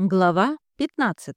Глава 15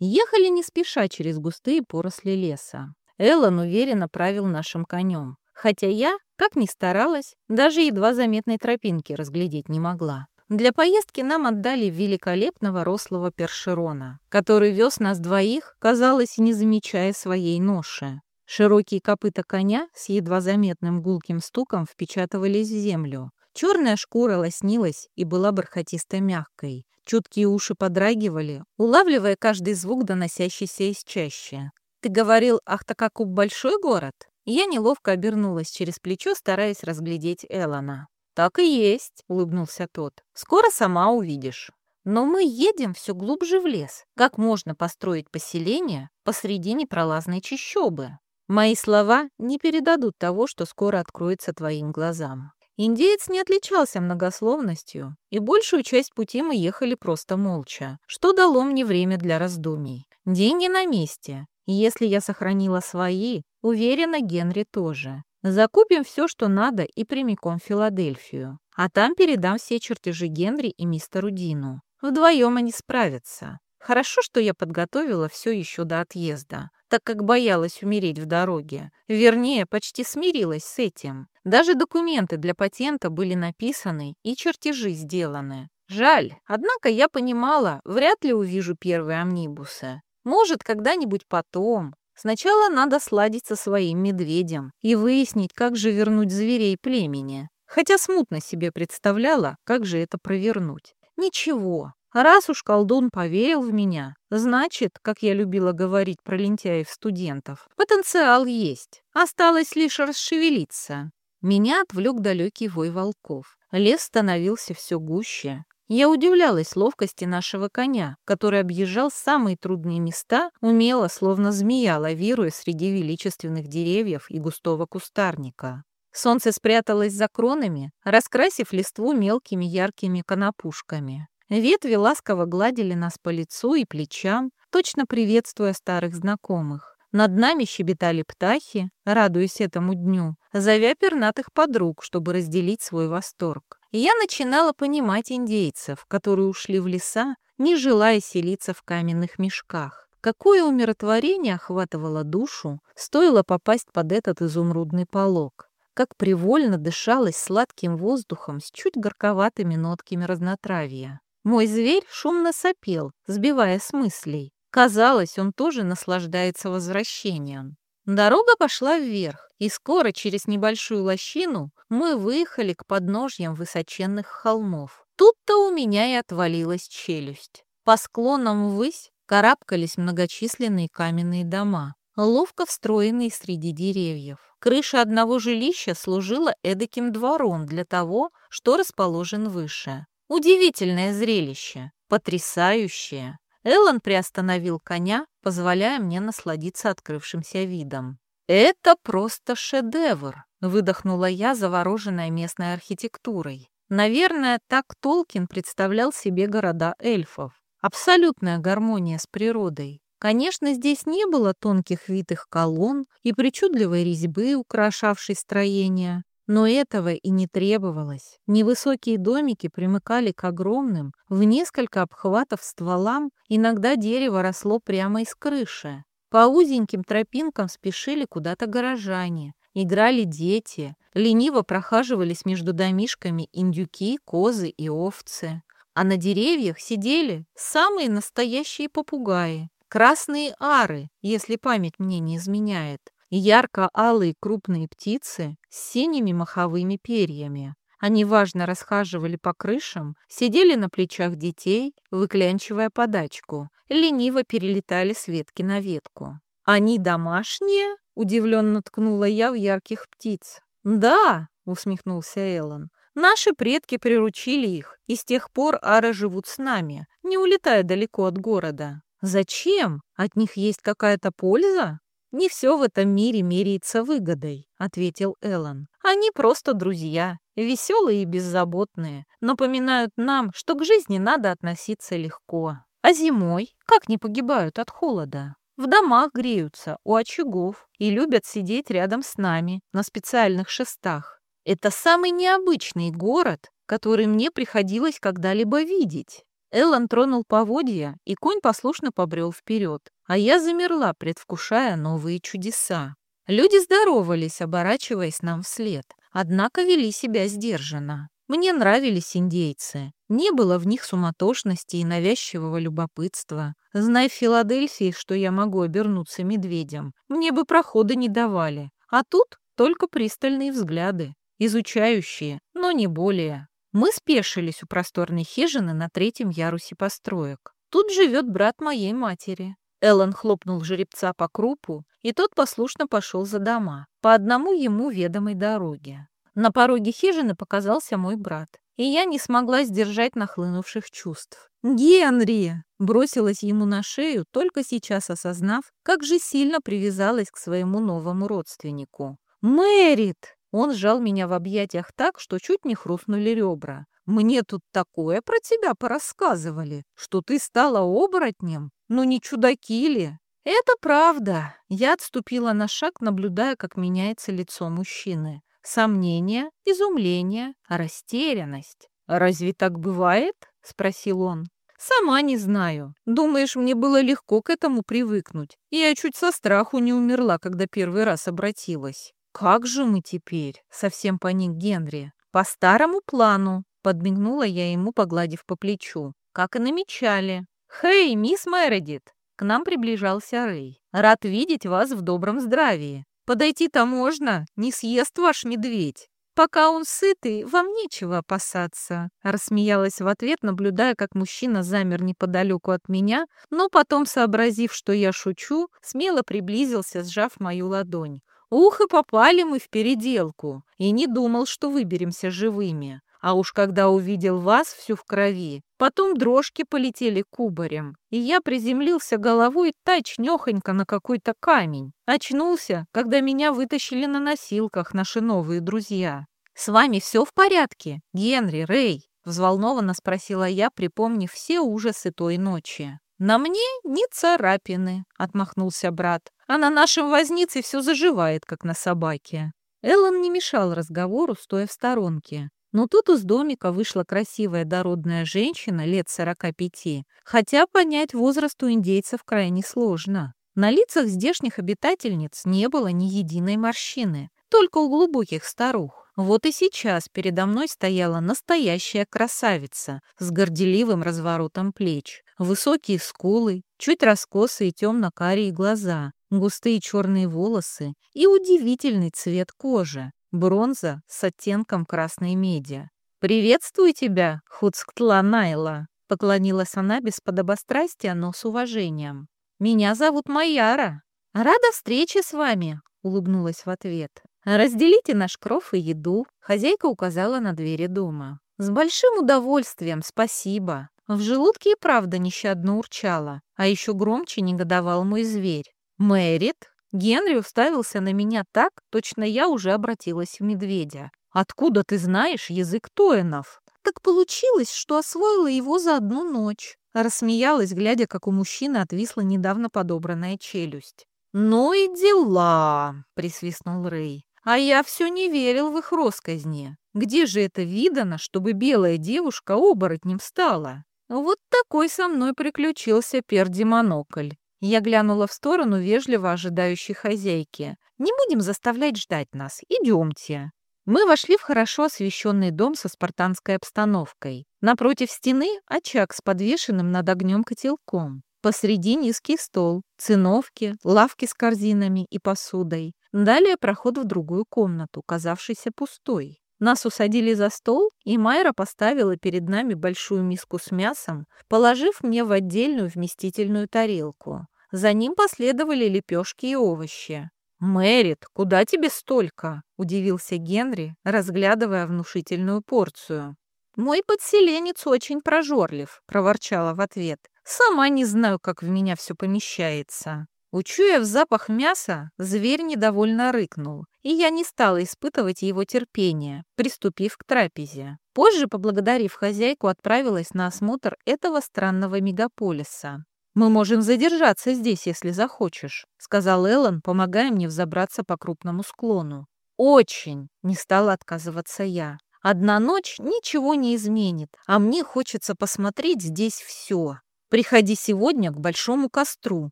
Ехали не спеша через густые поросли леса. Эллен уверенно правил нашим конем, хотя я, как ни старалась, даже едва заметной тропинки разглядеть не могла. Для поездки нам отдали великолепного рослого першерона, который вез нас двоих, казалось, не замечая своей ноши. Широкие копыта коня с едва заметным гулким стуком впечатывались в землю. Черная шкура лоснилась и была бархатисто-мягкой, Чуткие уши подрагивали, улавливая каждый звук, доносящийся из чащи. «Ты говорил, Ахтакакуб большой город?» Я неловко обернулась через плечо, стараясь разглядеть Элона. «Так и есть», — улыбнулся тот. «Скоро сама увидишь». «Но мы едем все глубже в лес. Как можно построить поселение посреди непролазной чащобы?» Мои слова не передадут того, что скоро откроется твоим глазам. Индеец не отличался многословностью, и большую часть пути мы ехали просто молча, что дало мне время для раздумий. Деньги на месте. Если я сохранила свои, уверена, Генри тоже. Закупим все, что надо, и прямиком в Филадельфию. А там передам все чертежи Генри и мистеру Дину. Вдвоем они справятся. Хорошо, что я подготовила все еще до отъезда, так как боялась умереть в дороге. Вернее, почти смирилась с этим. Даже документы для патента были написаны и чертежи сделаны. Жаль, однако я понимала, вряд ли увижу первые амнибусы. Может, когда-нибудь потом. Сначала надо сладить со своим медведем и выяснить, как же вернуть зверей племени. Хотя смутно себе представляла, как же это провернуть. Ничего, Раз уж колдун поверил в меня, значит, как я любила говорить про лентяев-студентов, потенциал есть. Осталось лишь расшевелиться. Меня отвлек далекий вой волков. Лес становился все гуще. Я удивлялась ловкости нашего коня, который объезжал самые трудные места, умело, словно змея, лавируя среди величественных деревьев и густого кустарника. Солнце спряталось за кронами, раскрасив листву мелкими яркими конопушками. Ветви ласково гладили нас по лицу и плечам, точно приветствуя старых знакомых. Над нами щебетали птахи, радуясь этому дню, зовя пернатых подруг, чтобы разделить свой восторг. Я начинала понимать индейцев, которые ушли в леса, не желая селиться в каменных мешках. Какое умиротворение охватывало душу, стоило попасть под этот изумрудный полог. Как привольно дышалось сладким воздухом с чуть горьковатыми нотками разнотравья. Мой зверь шумно сопел, сбивая с мыслей. Казалось, он тоже наслаждается возвращением. Дорога пошла вверх, и скоро через небольшую лощину мы выехали к подножьям высоченных холмов. Тут-то у меня и отвалилась челюсть. По склонам ввысь карабкались многочисленные каменные дома, ловко встроенные среди деревьев. Крыша одного жилища служила эдаким двором для того, что расположен выше. Удивительное зрелище, потрясающее. Эллен приостановил коня, позволяя мне насладиться открывшимся видом. «Это просто шедевр!» — выдохнула я, завороженная местной архитектурой. Наверное, так Толкин представлял себе города эльфов. Абсолютная гармония с природой. Конечно, здесь не было тонких витых колонн и причудливой резьбы, украшавшей строения, но этого и не требовалось. Невысокие домики примыкали к огромным, в несколько обхватов стволам, иногда дерево росло прямо из крыши. По узеньким тропинкам спешили куда-то горожане, играли дети, лениво прохаживались между домишками индюки, козы и овцы. А на деревьях сидели самые настоящие попугаи, красные ары, если память мне не изменяет ярко-алые крупные птицы с синими маховыми перьями. Они важно расхаживали по крышам, сидели на плечах детей, выклянчивая подачку, лениво перелетали с ветки на ветку. «Они домашние?» — удивленно ткнула я в ярких птиц. «Да!» — усмехнулся Эллен. «Наши предки приручили их, и с тех пор ары живут с нами, не улетая далеко от города. Зачем? От них есть какая-то польза?» «Не все в этом мире меряется выгодой», — ответил Эллен. «Они просто друзья, веселые и беззаботные, напоминают нам, что к жизни надо относиться легко. А зимой как не погибают от холода? В домах греются, у очагов и любят сидеть рядом с нами на специальных шестах. Это самый необычный город, который мне приходилось когда-либо видеть. Эллен тронул поводья, и конь послушно побрел вперед, а я замерла, предвкушая новые чудеса. Люди здоровались, оборачиваясь нам вслед, однако вели себя сдержанно. Мне нравились индейцы. Не было в них суматошности и навязчивого любопытства. Зная в Филадельфии, что я могу обернуться медведем, мне бы прохода не давали. А тут только пристальные взгляды, изучающие, но не более. Мы спешились у просторной хижины на третьем ярусе построек. Тут живет брат моей матери. Эллен хлопнул жеребца по крупу, и тот послушно пошел за дома, по одному ему ведомой дороге. На пороге хижины показался мой брат, и я не смогла сдержать нахлынувших чувств. «Генри!» — бросилась ему на шею, только сейчас осознав, как же сильно привязалась к своему новому родственнику. «Мэрит!» Он сжал меня в объятиях так, что чуть не хрустнули ребра. «Мне тут такое про тебя порассказывали, что ты стала оборотнем. Ну не чудаки ли?» «Это правда». Я отступила на шаг, наблюдая, как меняется лицо мужчины. Сомнение, изумление, растерянность. «Разве так бывает?» — спросил он. «Сама не знаю. Думаешь, мне было легко к этому привыкнуть? Я чуть со страху не умерла, когда первый раз обратилась». «Как же мы теперь?» — совсем поник Генри. «По старому плану», — подмигнула я ему, погладив по плечу. «Как и намечали». «Хей, мисс Мередит!» К нам приближался Рэй. «Рад видеть вас в добром здравии. Подойти-то можно, не съест ваш медведь. Пока он сытый, вам нечего опасаться», — рассмеялась в ответ, наблюдая, как мужчина замер неподалеку от меня, но потом, сообразив, что я шучу, смело приблизился, сжав мою ладонь. «Ух, и попали мы в переделку, и не думал, что выберемся живыми. А уж когда увидел вас всю в крови, потом дрожки полетели кубарем, и я приземлился головой точнёхонько на какой-то камень. Очнулся, когда меня вытащили на носилках наши новые друзья. «С вами все в порядке, Генри, Рэй?» — взволнованно спросила я, припомнив все ужасы той ночи. «На мне ни царапины», — отмахнулся брат, «а на нашем вознице все заживает, как на собаке». Эллен не мешал разговору, стоя в сторонке. Но тут из домика вышла красивая дородная женщина лет сорока пяти, хотя понять возраст у индейцев крайне сложно. На лицах здешних обитательниц не было ни единой морщины, только у глубоких старух. Вот и сейчас передо мной стояла настоящая красавица с горделивым разворотом плеч, высокие скулы, чуть раскосые темно-карие глаза, густые черные волосы и удивительный цвет кожи бронза с оттенком красной меди. «Приветствую тебя, Хуцктла Найла!» — поклонилась она без подобострастия, но с уважением. «Меня зовут Майяра. Рада встрече с вами!» — улыбнулась в ответ. «Разделите наш кров и еду», — хозяйка указала на двери дома. «С большим удовольствием, спасибо!» В желудке и правда нещадно урчало, а еще громче негодовал мой зверь. «Мэрит?» Генри уставился на меня так, точно я уже обратилась в медведя. «Откуда ты знаешь язык Тоинов?» «Так получилось, что освоила его за одну ночь», рассмеялась, глядя, как у мужчины отвисла недавно подобранная челюсть. «Ну и дела!» — присвистнул Рэй. «А я все не верил в их росказни. Где же это видано, чтобы белая девушка оборотнем стала?» Вот такой со мной приключился перди-монокль. Я глянула в сторону вежливо ожидающей хозяйки. «Не будем заставлять ждать нас. Идемте». Мы вошли в хорошо освещенный дом со спартанской обстановкой. Напротив стены очаг с подвешенным над огнем котелком. Посреди низкий стол, циновки, лавки с корзинами и посудой. Далее проход в другую комнату, казавшийся пустой. Нас усадили за стол, и Майра поставила перед нами большую миску с мясом, положив мне в отдельную вместительную тарелку. За ним последовали лепешки и овощи. «Мэрит, куда тебе столько?» – удивился Генри, разглядывая внушительную порцию. «Мой подселенец очень прожорлив», – проворчала в ответ. «Сама не знаю, как в меня все помещается». Учуяв запах мяса, зверь недовольно рыкнул, и я не стала испытывать его терпение, приступив к трапезе. Позже, поблагодарив хозяйку, отправилась на осмотр этого странного мегаполиса. «Мы можем задержаться здесь, если захочешь», — сказал Эллен, помогая мне взобраться по крупному склону. «Очень!» — не стала отказываться я. Одна ночь ничего не изменит, а мне хочется посмотреть здесь все. Приходи сегодня к большому костру.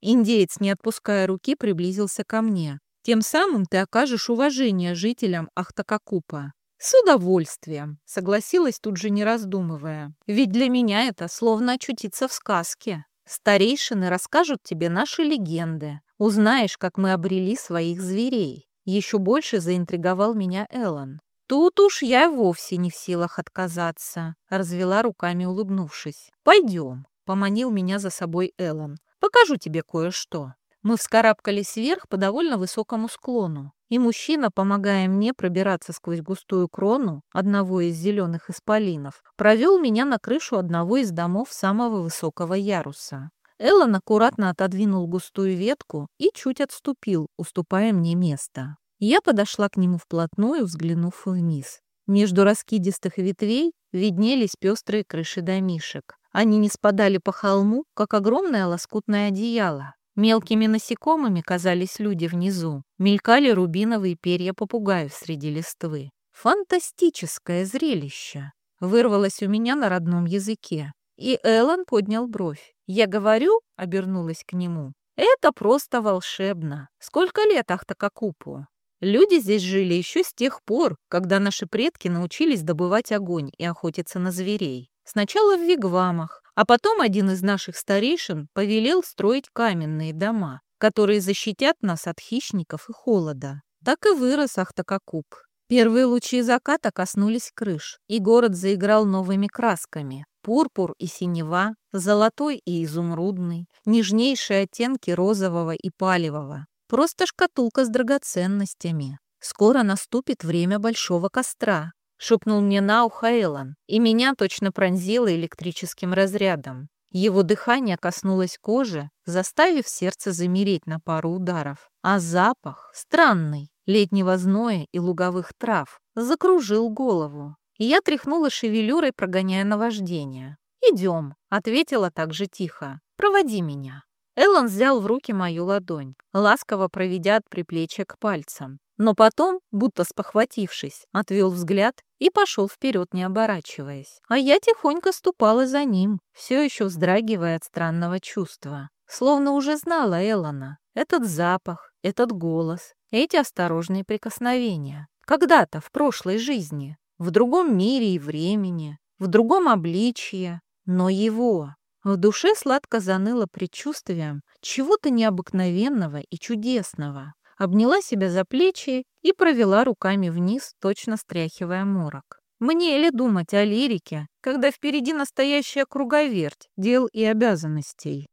Индеец, не отпуская руки, приблизился ко мне. Тем самым ты окажешь уважение жителям Ахтакакупа. «С удовольствием», — согласилась тут же не раздумывая. «Ведь для меня это словно очутиться в сказке. Старейшины расскажут тебе наши легенды. Узнаешь, как мы обрели своих зверей». Еще больше заинтриговал меня Эллен. «Тут уж я вовсе не в силах отказаться», — развела руками, улыбнувшись. «Пойдем», — поманил меня за собой Эллен. «Покажу тебе кое-что». Мы вскарабкались вверх по довольно высокому склону, и мужчина, помогая мне пробираться сквозь густую крону одного из зеленых исполинов, провел меня на крышу одного из домов самого высокого яруса. Эллен аккуратно отодвинул густую ветку и чуть отступил, уступая мне место. Я подошла к нему вплотную, взглянув вниз. Между раскидистых ветвей виднелись пестрые крыши домишек. Они не спадали по холму, как огромное лоскутное одеяло, Мелкими насекомыми казались люди внизу. Мелькали рубиновые перья попугаев среди листвы. Фантастическое зрелище! Вырвалось у меня на родном языке. И Эллен поднял бровь. «Я говорю», — обернулась к нему, — «это просто волшебно. Сколько лет Ахтакакупу?» Люди здесь жили еще с тех пор, когда наши предки научились добывать огонь и охотиться на зверей. Сначала в вигвамах, а потом один из наших старейшин повелел строить каменные дома, которые защитят нас от хищников и холода. Так и вырос Ахтакакуб. Первые лучи заката коснулись крыш, и город заиграл новыми красками. Пурпур и синева, золотой и изумрудный, нежнейшие оттенки розового и палевого. Просто шкатулка с драгоценностями. Скоро наступит время большого костра, — шепнул мне на ухо Эллен, и меня точно пронзило электрическим разрядом. Его дыхание коснулось кожи, заставив сердце замереть на пару ударов. А запах, странный, летнего зноя и луговых трав, закружил голову. Я тряхнула шевелюрой, прогоняя наваждение. «Идем», — ответила так же тихо. «Проводи меня». Эллен взял в руки мою ладонь, ласково проведя от приплечья к пальцам но потом, будто спохватившись, отвел взгляд и пошел вперед, не оборачиваясь. А я тихонько ступала за ним, все еще вздрагивая от странного чувства. Словно уже знала Эллона. Этот запах, этот голос, эти осторожные прикосновения. Когда-то, в прошлой жизни, в другом мире и времени, в другом обличье, но его. В душе сладко заныло предчувствием чего-то необыкновенного и чудесного обняла себя за плечи и провела руками вниз, точно стряхивая морок. Мне ли думать о лирике, когда впереди настоящая круговерть дел и обязанностей?